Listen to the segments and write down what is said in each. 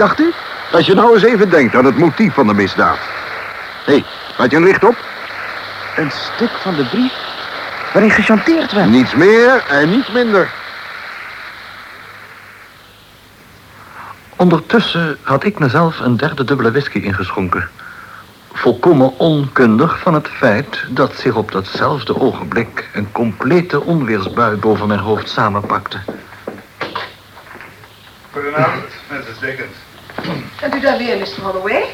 Dacht u? Als je nou eens even denkt aan het motief van de misdaad. Hé, hey, had je een licht op? Een stuk van de brief waarin gechanteerd werd. Niets meer en niets minder. Ondertussen had ik mezelf een derde dubbele whisky ingeschonken. Volkomen onkundig van het feit dat zich op datzelfde ogenblik een complete onweersbui boven mijn hoofd samenpakte. Goedenavond, Mrs. Dickens. Bent u daar weer, Mr. Holloway?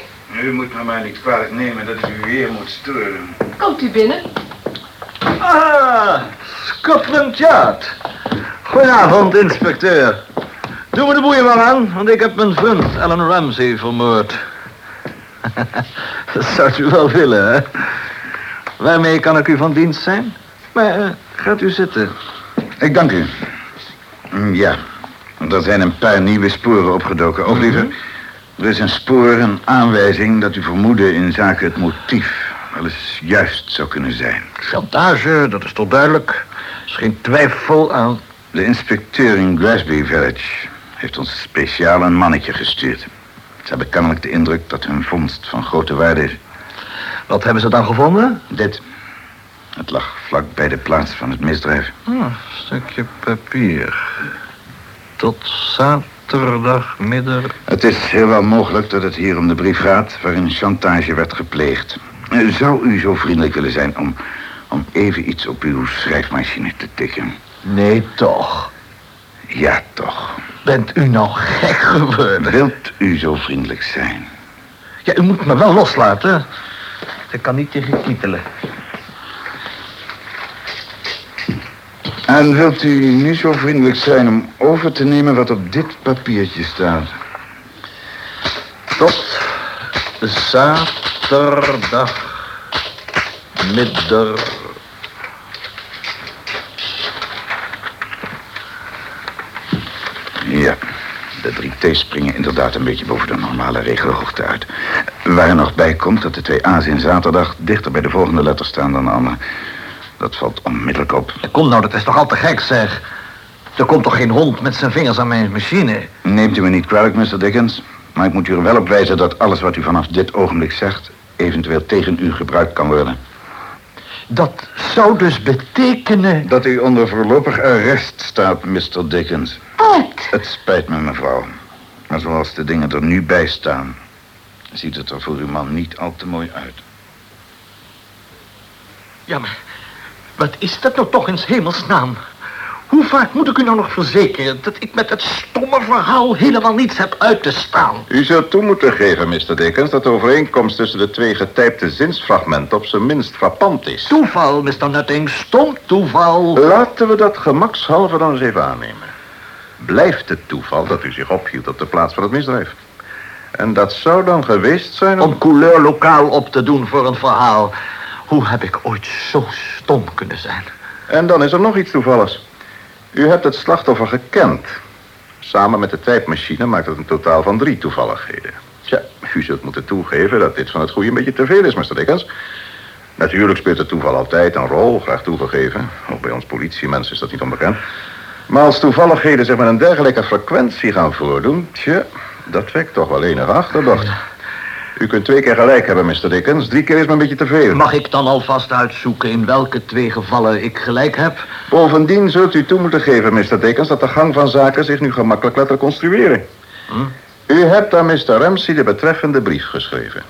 U moet me maar niet kwalijk nemen dat ik u weer moet storen. Komt u binnen? Ah, Scotland Yard. Goedenavond, inspecteur. Doe me de boeien maar aan, want ik heb mijn vriend Alan Ramsey vermoord. Dat zou u wel willen, hè? Waarmee kan ik u van dienst zijn? Maar eh, gaat u zitten. Ik dank u. Mm, Ja, er zijn een paar nieuwe sporen opgedoken. Of liever, er is een spoor, een aanwijzing dat u vermoeden in zaken het motief wel eens juist zou kunnen zijn. Chantage, dat is toch duidelijk. Er is geen twijfel aan. De inspecteur in Glasby Village heeft ons speciaal een mannetje gestuurd. Ze hebben kennelijk de indruk dat hun vondst van grote waarde is. Wat hebben ze dan gevonden? Dit. Het lag vlak bij de plaats van het misdrijf. Ah, een stukje papier. Tot zaterdagmiddag. Het is heel wel mogelijk dat het hier om de brief gaat waarin chantage werd gepleegd. Eh, Zou u zo vriendelijk willen zijn om, om even iets op uw schrijfmachine te tikken? Nee, toch. Ja, toch. Bent u nou gek geworden? Wilt u zo vriendelijk zijn? Ja, u moet me wel loslaten. Ik kan niet tegen kietelen. En wilt u nu zo vriendelijk zijn om over te nemen wat op dit papiertje staat? Tot zaterdag middag. Ja, de drie T's springen inderdaad een beetje boven de normale regelhoogte uit. Waar er nog bij komt dat de twee A's in zaterdag dichter bij de volgende letter staan dan de andere. Dat valt onmiddellijk op. Kom nou, dat is toch al te gek, zeg. Er komt toch geen hond met zijn vingers aan mijn machine? Neemt u me niet kwalijk, Mr. Dickens. Maar ik moet u er wel op wijzen dat alles wat u vanaf dit ogenblik zegt... eventueel tegen u gebruikt kan worden. Dat zou dus betekenen... Dat u onder voorlopig arrest staat, Mr. Dickens. Wat? Het spijt me, mevrouw. Maar zoals de dingen er nu bij staan... ziet het er voor uw man niet al te mooi uit. Ja, maar wat is dat nou toch in 's hemelsnaam? Hoe vaak moet ik u nou nog verzekeren dat ik met het stomme verhaal helemaal niets heb uit te staan? U zult toe moeten geven, Mr. Dickens, dat de overeenkomst tussen de twee getypte zinsfragmenten op zijn minst frappant is. Toeval, Mr. Nutting, stom toeval. Laten we dat gemakshalve dan eens even aannemen. Blijft het toeval dat u zich ophield op de plaats van het misdrijf? En dat zou dan geweest zijn om... Om couleur lokaal op te doen voor een verhaal. Hoe heb ik ooit zo stom kunnen zijn? En dan is er nog iets toevalligs. U hebt het slachtoffer gekend. Samen met de tijdmachine maakt het een totaal van drie toevalligheden. Tja, u zult moeten toegeven dat dit van het goede een beetje te veel is, Mr. Dickens. Natuurlijk speelt het toeval altijd een rol, graag toegegeven. Ook bij ons politiemensen is dat niet onbekend. Maar als toevalligheden zich met een dergelijke frequentie gaan voordoen... tja, dat wekt toch wel enige achterdocht. U kunt twee keer gelijk hebben, Mr. Dickens. Drie keer is me een beetje te veel. Mag ik dan alvast uitzoeken in welke twee gevallen ik gelijk heb? Bovendien zult u toe moeten geven, Mr. Dickens... dat de gang van zaken zich nu gemakkelijk laat reconstrueren. U hebt aan Mr. Ramsey de betreffende brief geschreven.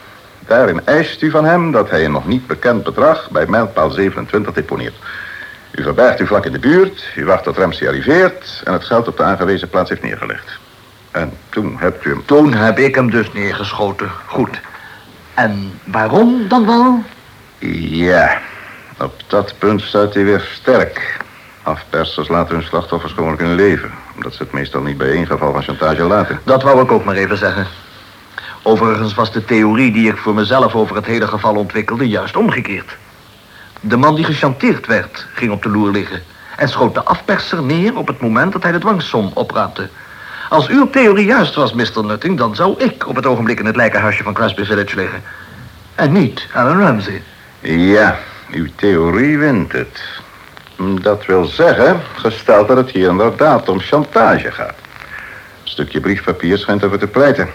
Daarin eist u van hem dat hij een nog niet bekend bedrag... bij mijlpaal 27 deponeert. U verbergt u vlak in de buurt, u wacht tot Ramsey arriveert... en het geld op de aangewezen plaats heeft neergelegd. En toen hebt u hem... Toen heb ik hem dus neergeschoten. Goed. En waarom dan wel? Ja, op dat punt staat hij weer sterk. Afpersers laten hun slachtoffers gewoonlijk in leven. Omdat ze het meestal niet bij één geval van chantage laten. Dat wou ik ook maar even zeggen. Overigens was de theorie die ik voor mezelf over het hele geval ontwikkelde juist omgekeerd. De man die gechanteerd werd, ging op de loer liggen... en schoot de afperser neer op het moment dat hij de dwangsom opraapte. Als uw theorie juist was, Mr. Nutting... dan zou ik op het ogenblik in het lijkenhuisje van Crasby Village liggen. En niet Alan Ramsey. Ja, uw theorie wint het. Dat wil zeggen, gesteld dat het hier inderdaad om chantage gaat. Een stukje briefpapier schijnt ervoor te pleiten.